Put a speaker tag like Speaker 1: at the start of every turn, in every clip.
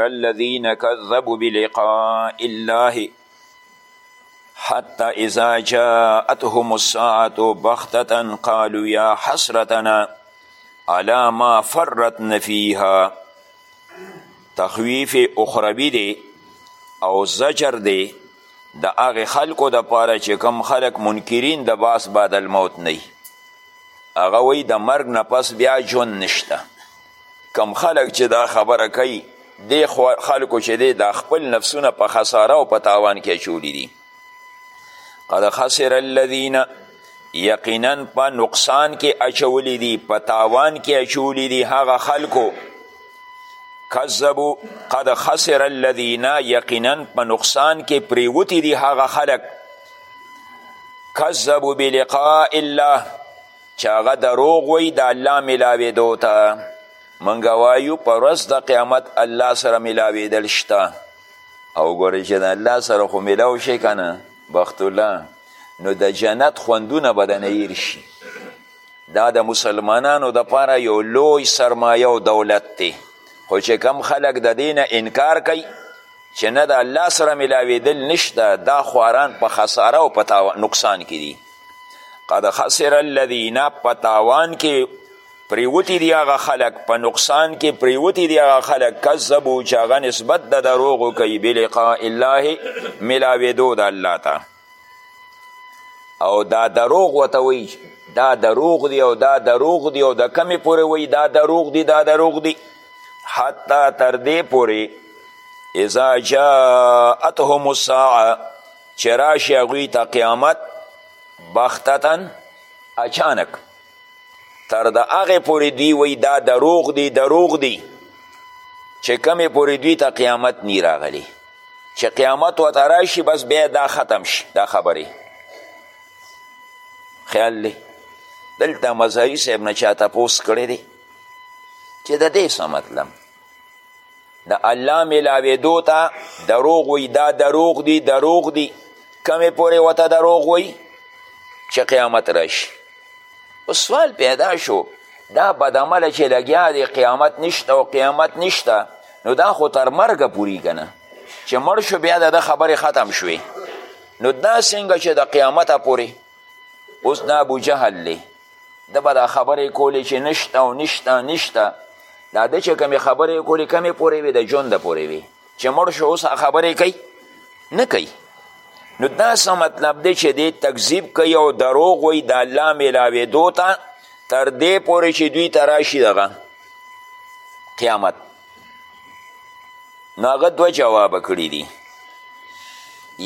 Speaker 1: الذين كذبوا بلقاء الله حتى إذا جاءتهم الساعة بغتة قالوا يا حسرتنا على ما فرتنا فيها تخویف اخروی دی او زجر دی د هغه خلکو د پاره چې کم خلک منکرین د باس بعد الموت نه هغه وی د مرګ نه پس بیا ژوند نشته کم خلک چې دا خبره کوي دې خلکو چې دی دا خپل نفسونه په خساره او په تاوان کې اچولي دي قد خسر الذین یقینا په نقصان کې اچولی دي په تاوان کې اچولی دي هغه خلکو کذبو قد خسر الذین یقینا په نقصان کې پریوتی دي هغه خلک کذبو بلقاء الله چې هغه دروغ وایي د الله ملاوېدو ته موږ وایو په ورځ د قیامت الله سره ملاوېدل شته او ګورې چې د الله سره خو ملاو شي که نه بخت الله نو د جنت خوندونه به د نیر شي دا د مسلمانانو د پاره یو لوی سرمایه او دولت دی خو چې کم خلک د دینه انکار کوي چې نه د الله سره ملاوېدل نشته دا خواران په خساره او په نقصان کې دي قد خسر الذین په تاوان کې پریوتی دی هغه خلک په نقصان کې پریوتی دی هغه خلک کذبو چې هغه نسبت د دروغو کوي بلقاء الله ملاویدو د الله ته او دا دروغ ورته وایي دا دروغ دی او دا دروغ دی او د کمې پورې وایي دا دروغ دی دا دروغ دی حتی تر دې پورې اذا جاءتهم الساعه چې راشي هغوی ته قیامت بختتا اچانک تر د هغې پورې دوی وایي دا دروغ دی دروغ دی چې کمې پورې دوی ته قیامت نی راغلی چې قیامت ورته راشي بس بیا دا ختم شي دا خبرې خیال دی دلته مظهري صاحب نه چا تپوس کړی دی چې د دې څه مطلب د الله ملاوېدو ته دروغ وي دا دروغ دي دروغ دي کمې پورې ورته دروغ وي چې قیامت راشي اوس سوال پیدا شو دا بدعمله چې لګیا دی قیامت نشته او قیامت نشته نو دا خو تر مرګه پوري که نه چې مړ شو بیا د ده خبرې ختم شوې نو دا څنګه چې د قیامته پورې اوس دا ابو جهل دی ده به دا خبرې کولې چې نشته او نشته نشته دا ده چې کمې خبرې کولې کمې پورې وي د ژوند پورې وي چې مړ شو اوس خبرې کوي نه کوي نو دا څه مطلب دی چې دی تکذیب کوي او دروغ وایي د الله میلاوېدو ته تر دې پورې چې دوی ته راشي دغه قیامت نو هغه دوه جوابه کړي دي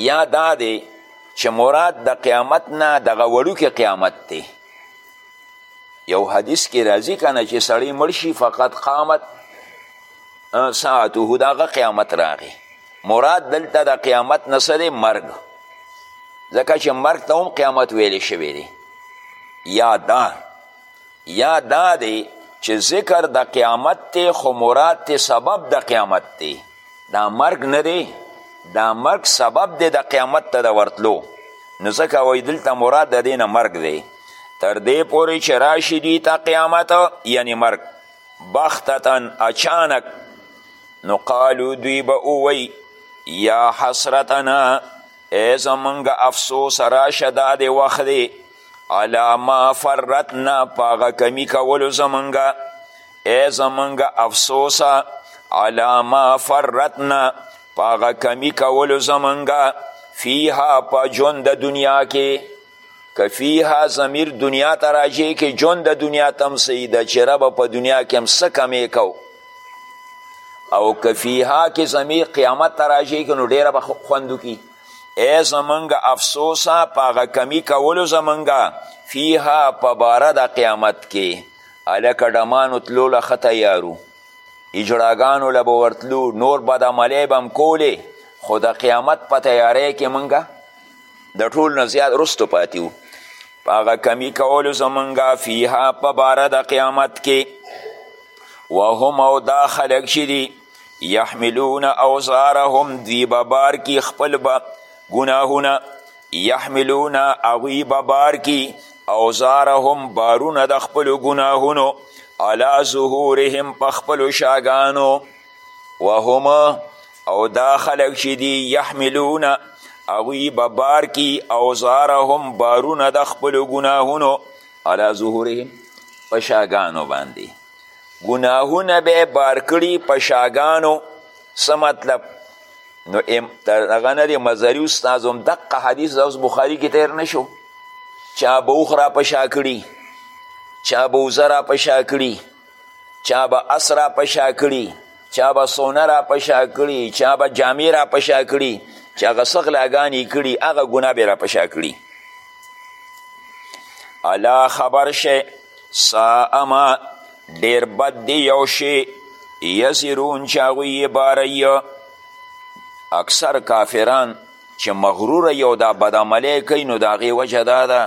Speaker 1: یا دا دی چې مراد د قیامت نه دغه وړوکې قیامت دی یو حدیث کې راځي که نه چې سړی مړ شي فقط قامت ساعته دغه قیامت راغی مراد دلته د قیامت نه څه دی مرګ ځکه چې مرګ ته هم قیامت ویلی شوی دی یا دا یا دا دی چې ذکر د قیامت دی خو مراد دی سبب د قیامت دی دا مرګ نه دی دا مرګ سبب دی د قیامت ته د ورتلو نو ځکه وایي دلته مراد د دې نه مرګ دی تر دې پورې چې راشي دوی ته قیامت یعنی مرګ بختتن اچانک نو قالو دوی به اووی یا حسرتنا ای زمونږ افسوس راشه دا دی وخت دی علا ما فرتنا پاغه کمی کولو زمونږه ای زمونږه افسوسه علا ما فرتنا پاغه کمی کولو زمونږه فیها په ژوند د دنیا کې که فیها ضمیر دنیا ته راجع کې ژوند د دنیا تم سیده چې ربه په دنیا کې هم څه کمی کو او که فیها کې ضمیر قیامت ته راجع کې نو ډېره به خوندو کې ای زمونږ افسوسه په هغه کمی کولو زمونږ فیها په باره د قیامت کې هلکه ډمانو تلو له ښه تیارو اجړاګانو له به ورتلو نور بدعملۍ به هم کولې خو د قیامت په تیارۍ کې مونږ د ټول نه زیات رستو پاتې وو په هغه کمی کولو زمونږ فیها په باره د قیامت کې وهم او دا خلک چې دي یحملون اوزارهم دوی به بار کی خپل به ګناهونه یحملون هغوی به بار کی اوزارهم بارونه د خپلو ګناهونو علا ظهورهم په خپلو شاګانو وهم او دا خلک چې دي یحملون هغوی به بار کی اوزارهم بارونه د خپلو ګناهونو علا ظهورهم په شاګانو باندې ګناهونه به بار کړي په شاګانو څه مطلب نو هغه نه دی مزري استاذ هم دقه حدیث اوس بخاري کې تیر نه شو چا به اوښ را په شا کړي چا به وزه را په شا کړي چا به اس را په شا کړي چا به سونه را په شا کړي چا به جامې را په شا کړي چې هغه څه غلاګانې کړي هغه ګناه به را په شا کړي الله خبر شئ ساء ما ډیر بد دی یو شی یزرون چې هغوی یې باروي اکثر کافران چې مغرور یو دا بدعملی کوي نو د هغې وجه دا ده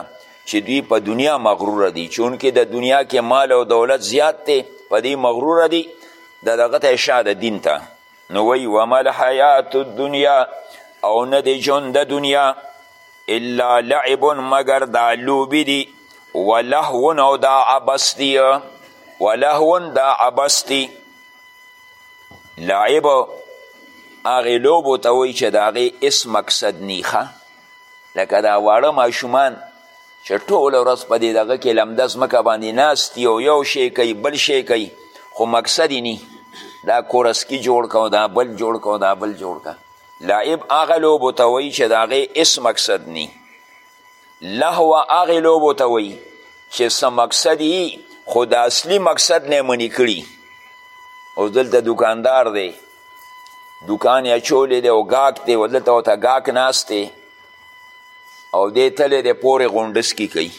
Speaker 1: چې دوی په دنیا مغرور دي چونکې د دنیا کې مال او دولت زیات دی په دې مغرور دي د دغه ته شا د دین ته نو وی وما الحیات الدنیا او نه دی ژوند د دنیا الا لعب مګر دا لوبې دي ولهو او دا عبس دي ولهو دا عبس دي لعب هغې لوبو ته وایي چې د هغې هېڅ مقصد نیخه لکه دا واړه ماشومان چې ټوله ورځ په دې دغه کې لمده ځمکه باندې ناست او یو شی کوي بل شی کوي خو مقصد یې نی دا کورسکی جوړ کو دا بل جوړ کو دا بل جوړ کا لعب هغه لوبو ته وایي چې د هغې هېڅ مقصد نی لهو هغې لوبو ته وایي چې څه مقصد یي خو د اصلي مقصد نه منې کړي اوس دلته دکاندار دی دکان یې اچولی دی او ګاک دی او دلته ورته ګاک ناست دی او دی تللی دی پورې غونډس کې کوي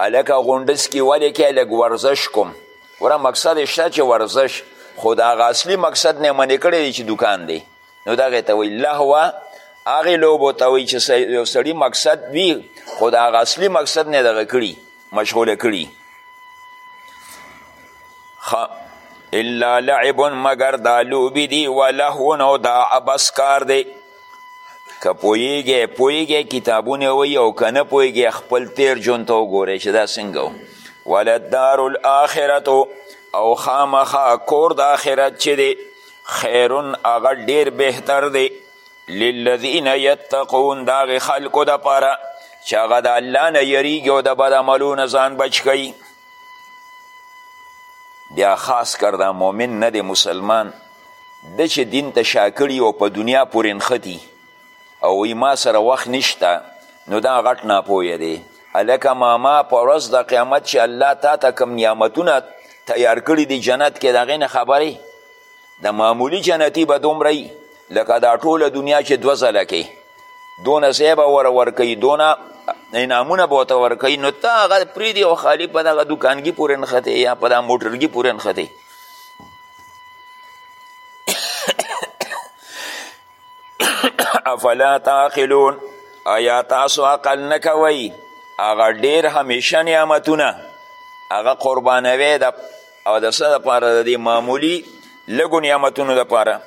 Speaker 1: هلکه غونډس کې ولې کوي لږ ورزش کوم وره مقصد شته چې ورزش خو د هغه اصلي مقصد نه منې کړی دی چې دوکان دی نو دغه ته وایي لهوه هغې لوبو ته وایي چې یو سړي مقصد وي خو د هغه اصلي مقصد نه دغه کړي مشغوله کړي الا لعب مگر دا لوبې دي ولهو نو دا عبس کار دی که پوهیږی پوهیږی کتابونه وی او که نه پوهیږی خپل تیر جون ته وګوری چې دا څنګه و ولدار الاخرت او خامخا کور د آخرت چې دی خیرون هغه ډیر بهتر دی للذین یتقون د هغې خلکو دپاره چې هغه د الله نه یریږي او د بد عملو نه ځان بچ کوي بیا خاص کر دا مؤمن نه دی مسلمان ده چې دین ته شا کړي او په دنیا پورې نښتي او وایي ما سره وخت نشته نو دا غټ ناپوهه دی هلکه ماما په ورځ د قیامت چې الله تا ته کوم نعمتونه تیار کړي دي جنت کې د هغې نه خبرې د معمولي جنتي به دومره وي لکه دا ټوله دنیا چې دوه ځله کې دونه ځای به ور ورکوي دونه انعامونه به ورته ورکوي نو ته هغه پرېږدي او خالي په دغه دوکانګي پورې نښتې یا په دغه موټرګي پورې نښتې افلا تعقلون ایا تاسو عقل نه کوئ هغه ډیر همیشه نعمتونه هغه قربانوی د او د څه دپاره د دې معمولي لږو نعمتونو دپاره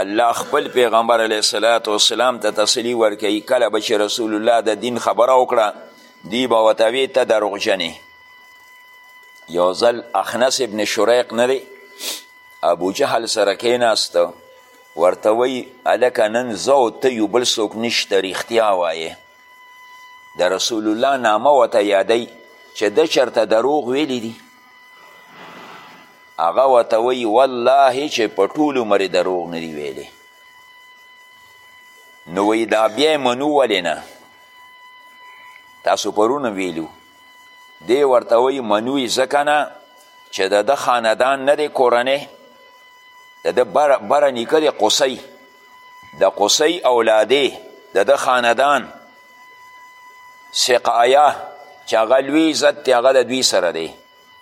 Speaker 1: الله خپل پیغمبر علیه السلام وسلام ته تسلی ورکوي کله به چې رسول الله د دین خبره وکړه دی به ورته وی ته دروغجنې یو ځل اخنس ابن شریق نه دی ابو جهل سره کیناسته ورته وی هلکه نن زه او ته یو بل څوک نشته رښتیا وایې د رسول الله نامه ورته یادوي چې ده چېرته دروغ ویلی دي هغه ورته وایي والله چې په ټول عمر دروغ نه دي ویلی نو وایي دا بیا منو ولې نه تاسو پرونه ویلو دی ورته وایي منوي ځکه نه چې د ده خاندان نه دی کورنۍ د ده بره, بره نیکه دی قصی د قصی اولادې د ده خاندان سقایه چې هغه لوی عزت دی هغه د دوی سره دی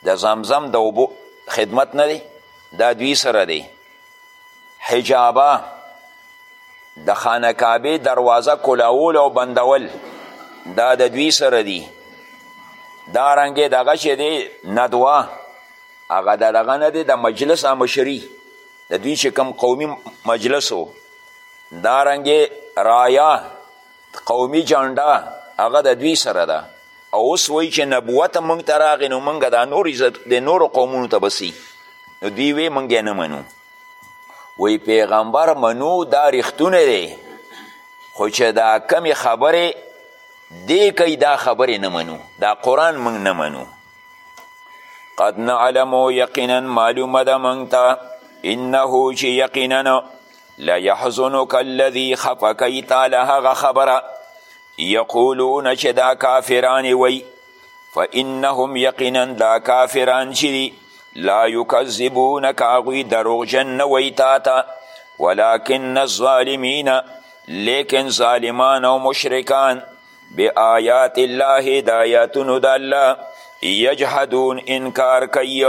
Speaker 1: د زمزم د اوبو خدمت نه دی دا دوی سره دی حجابه د خانه کعبې دروازه کلاول او بندول دا د دوی سره دی دا رنګې دغه چې دی ندوه هغه د دغه نه دی د مجلس مشري د دوی چې کوم قومي مجلس و دا رنګې رایه قومي جنډه هغه د دوی سره ده او اوس وایي چې نبوت موږ ته راغی نو موږ دا نور عزت د نورو قومونو ته بسی نو دوی وی موږ یې نه منو وی پیغمبر منو دا رښتونه دی خو چې دا کمی خبرې دی کوي دا خبرې نه منو دا قرآن موږ نه منو قد نعلمو یقینا معلومه ده موږ ته انه چې یقینا لیحزنک الذي خفه کوي تاله هغه خبره یقولون چې دا کافران وی فانهم یقینا دا کافران چې دي لا یکذبونک هغوی دروغجن نه وی تا ته ولکن الظالمین لیکن ظالمان او مشرکان بآیات الله د آیاتونو د الله یجحدون انکار کوي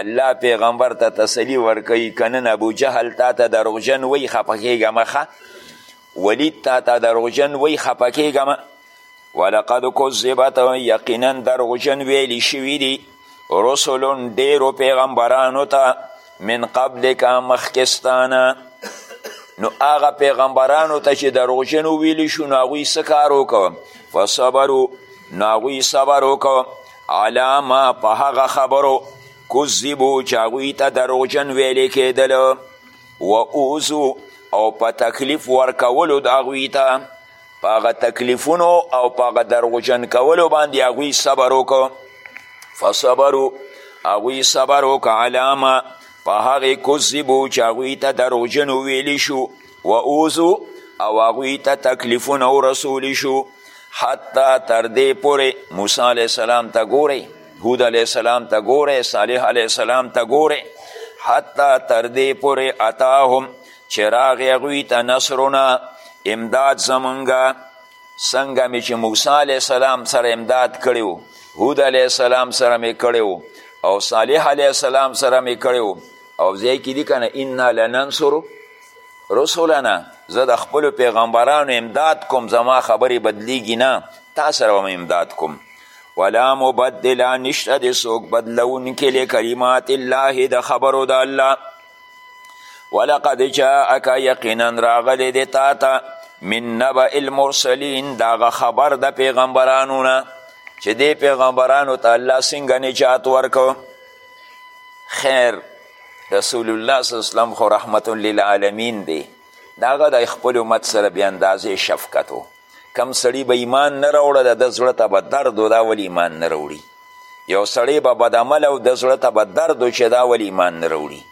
Speaker 1: الله پیغمبر ته تسلی ورکوي که نن ابو جهل تا ته دروغجن وایي خفه کېږه مه ښه ولید تا ته دروغجن وایي خفه کېږه مه ولقد کذبت یقینا دروغجن ویلي شوي دي رسل ډیرو پیغمبرانو ته من قبلک مخکستانه نو هغه پیغمبرانو ته چې دروغجن وویل شو نو هغوی څه کار وکړه فصبرو نو هغوی صبر وکړه علا ما په هغه خبرو کذبو چې هغوی ته دروغجن ویلې کېدله و اوزو او په تکلیف ورکولو د هغوی ته په هغه تکلیفونو او په هغه دروغجن کولو باندې هغوی صبر وکړو فصبرو هغوی صبر وکړه علامه په هغې کذبو چې هغوی ته دروغجن ویلی شو و اوزو او هغوی ته تکلیفونه ورسولی شو حتی تر دې پورې موسی علیه السلام ته ګورئ هود علیه السلام ته ګورئ صالح علیه السلام ته ګورئ حتی تر دې پورې اتاهم چې راغی هغوی ته نصرونه امداد زمونږه څنګه مې چې موسی علیه السلام سره امداد کړی و هود علیه السلام سره مې کړی و او صالح علیه السلام سره مې کړی و او ځای کې دي که نه انا لننصر رسولنا زه د خپلو پیغمبرانو امداد کوم زما خبرې بدلیږي نه تا سره به امداد کوم ولا مبدلا نشته د څوک بدلونکي لکلمات الله د خبرو د الله ولقد جاءک یقینا راغلی دی تا ته من نبع المرسلین داغه خبر د پیغمبرانو نه چې دې پیغمبرانو ته الله څنګه نجات ورکو خیر رسول الله صلی الله علیه وسلم خو رحمت للعالمین دی داغه د خپل امت سره بیا اندازې شفقت و کم سړی به ایمان نه راوړه د ده زړه ته به درد و دا ولې ایمان نه راوړي یو سړی به بدعمله او د زړه ته به درد و چې دا ولې ایمان نه راوړي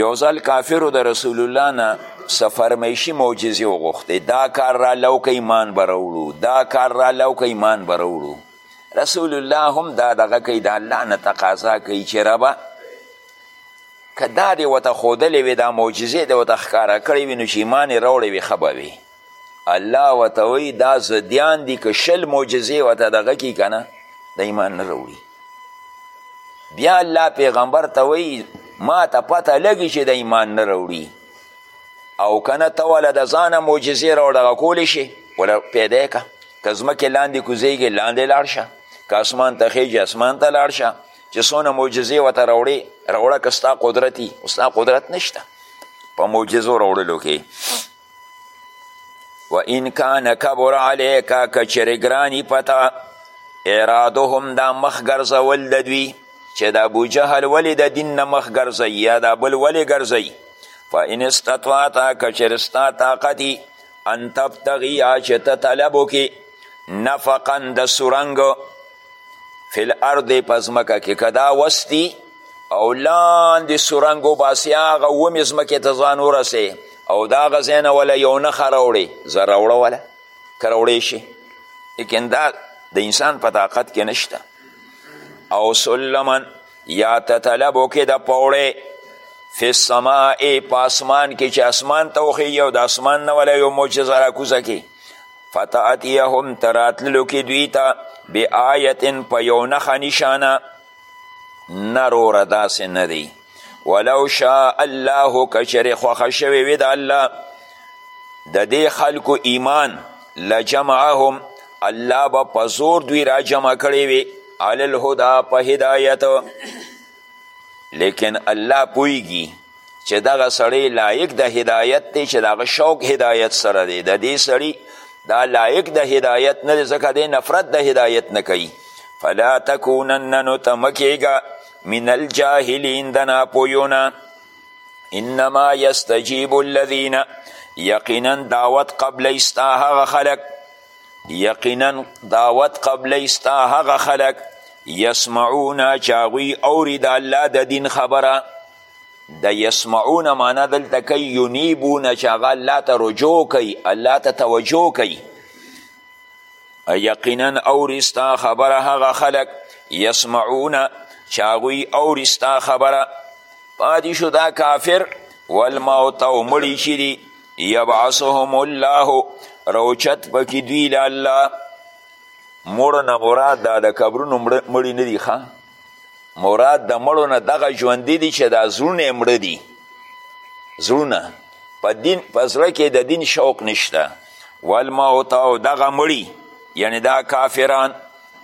Speaker 1: یو ځل کافرو د رسول الله نه څه فرمیشي معجزې وغوښتې دا کار را لو که ایمان به راوړو دا کار را لو که ایمان به راوړو رسول الله هم دا دغه کوي د الله نه تقاضا کوي چې ربه که دا دې ورته ښودلې وي دا معجزې دې ورته ښکاره کړې وي نو چې ایمان یې راوړی وي ښه به وي الله ورته وایي دا ضدیان دي که شل معجزې ورته دغه کړي که نه د ایمان نه راوړي بیا الله پیغمبر ته وایي ما ته پته لګي چې د ایمان نه راوړي او که نه ته وله د ځانه معجزې راوړه هغه کولی شي وله پیدا یې که که ځمکې لاندې کوزېږي لاندې لاړ شه که اسمان ته خېږي اسمان ته لاړ شه چې څونه معجزې ورته راوړې راوړه که ستا قدرت وي خو ستا قدرت نشته په معجزو راوړلو کې و ان کان کبر علیک که چېرې ګراني پته ارادهم دا مخ ګرځول د دوی چې د ابوجهل ولې د دین نه مخ ګرځوي یا دا بل ولې ګرځوي فان استطعت که چېرې ستا طاقت ان تبتغي چې ته طلب وکړي نفقا د سورنګ فی الارض په ځمکه کې که دا وستی او لاندې سورنګ وباسي هغه ومې ځمکې ته ځان ورسې او د هغه ځای نه وله یو نښه راوړې زه راوړه وله که راوړی شي لیکن دا د انسان په طاقت کې نشته او سلمن یا تطلبو کې د پوړې فی السماء په اسمان کې چې اسمان ته وخیږي او د اسمان نه وله یو معجزه راکوزه کې فتاتیهم ته راتللو کې دوی ته بآیتن په یو نښه نشانه نه روره داسې نه دی ولو شاء الله که چېرې خوښه شوې وي د الله د دې خلکو ایمان لجمعهم الله به په زور دوی را جمع کړی وي علی الهدا په هدایت لیکن الله پوهیږي چې دغه سړی لایق د هدایت دی چې د هغه شوق هدایت سره دی د دې سړي دا لایق د هدایت نه دی ځکه دی نفرت د هدایت نه کوي فلا تکونن نو ته مه کېږه من الجاهلین د ناپویو نه انما یستجیب الذین یقینا دعوت قبل استا هغه خلک یقینا دعوت قبلی ستا هغه خلق یسمعون چې هغوی اوري د الله د دین خبره د یسمعون معنا دلته کوي یونیبون چې هغه الله ته رجوع کوي الله ته توجه کوي یقینا اوري ستا خبره هغه خلق یسمعون چې هغوی اوري ستا خبره پاتې شو دا کافر والموت او مړي چې دي یبعثهم الله روچت پکی دوی له الله مړو نه مراد دا د قبرونو مړي نه دي ښه مراد د مړو نه دغه ژوندي دي چې دا زړونه مړه دي زړونه په دین په زړه کې د دین شوق نشته والموت او دغه مړي یعنی دا کافران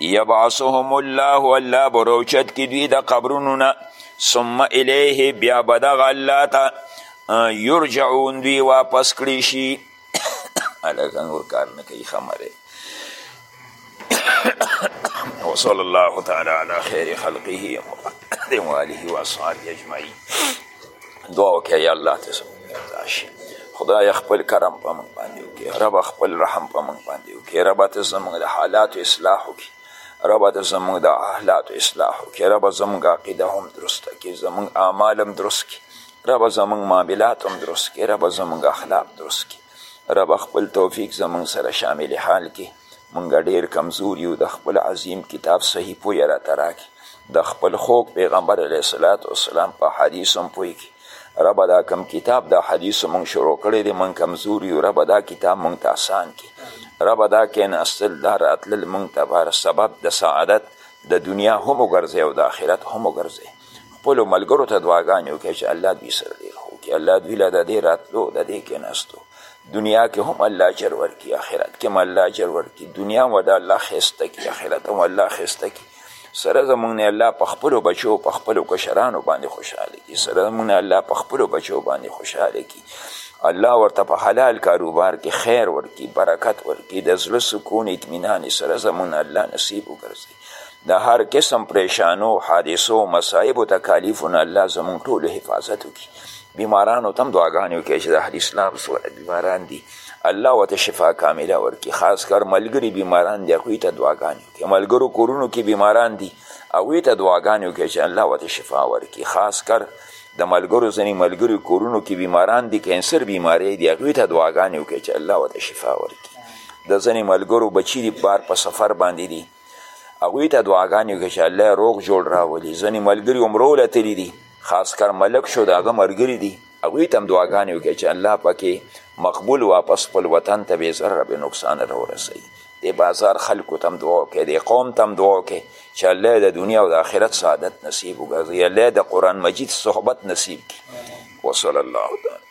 Speaker 1: یبعثهم الله الله به روچت کې دوی د قبرونو نه ثم الیه بیا به دغه الله ته یرجعون دوی واپس کړی شي هلکه نور کار نه کوي خمه دی وصلى الله تعالى على خير خلقه محمد وآله وأصحابه أجمعين دعا وکړه یا الله ته خدای خپل کرم په موږ باندې وکړي رب خپل رحم په موږ باندې وکړي رب ته زموږ د حالاتو اصلاح وکړي رب ته زموږ د احلاتو اصلاح وکړي رب زموږ عقیده هم درسته کړي زموږ اعمال هم درست کړي ربه زمونږ معاملات هم درست کې ربه زمونږ اخلاق درست کې ربه خپل توفیق زمونږ سره شامل حال کې مونږ ډیر کمزور یو د خپل عظیم کتاب صحیح پوی را تراکې د خپل خوږ پیغمبر علیه الصلاة والسلام په حدیث هم پوی کې ربه دا کم کتاب دا حدیث مونږ شروع کړی دی مونږ کمزور یو ربه دا کتاب مونږ ته آسان کې ربه دا کیناستل دا راتلل مونږ ته سبب د سعادت د دنیا هم وګرځي او د آخرت هم وګرځي خپلو ملګرو ته دعاګانې وکړئ چې الله دوی سره ډېر ښه وکړي الله دوی له د دې راتلو د دې کېناستو دنیا کې هم الله اجر ورکړي آخرت کې هم الله اجر ورکړي دنیا هم د الله ښایسته کړي آخرت هم الله ښایسته کړي سره زمونږ نه الله په خپلو بچو په خپلو کشرانو باندې خوشحاله کړي سره زمونږ نه الله په خپلو بچو باندې خوشحاله کړي الله ورته په حلال کاروبار کې خیر ورکړي برکت ورکړي د زړه سکون اطمینان سره زمونږ الله نصیب وګرځي د هر قسم پریشانو حادثو مصائبو تکالیفو نه الله زمونږ ټولو حفاظت وکړي بیمارانو ته هم دعاګانې وکړي چې د اهل اسلام سوره بیماران دي الله ورته شفا کامله ورکړي خاص کر ملګري بیماران دي هغوی ته دعاګانې وکړي ملګرو کورونو کې بیماران دي هغوی ته دعاګانې وکړي چې الله ورته شفا ورکړي خاص کر د ملګرو ځینې ملګري کورونو کې بیماران دي کینسر بیماری دي هغوی ته دعاګانې وکړي چې الله ورته شفا ورکړي د ځینې ملګرو بچي دي بار په سفر باندې دي هغوی ته دعاګانې وکړي چې الله روغ جوړ راولي ځینې ملګري عمرو له تللي دي خاص کر ملک شو د هغه ملګري دي هغوی ته هم دعاګانې وکړي چې الله پکې مقبول واپس خپل وطن ته بې ضرره بې نقصانه راورسوي د بازار خلکو ته هم دعا وکړي د قوم ته هم دعا وکړي چې الله د دنیا او د آخرت سعادت نصیب وګرځوي الله د قرآن مجید صحبت نصیب کړي وصلی الله تعالی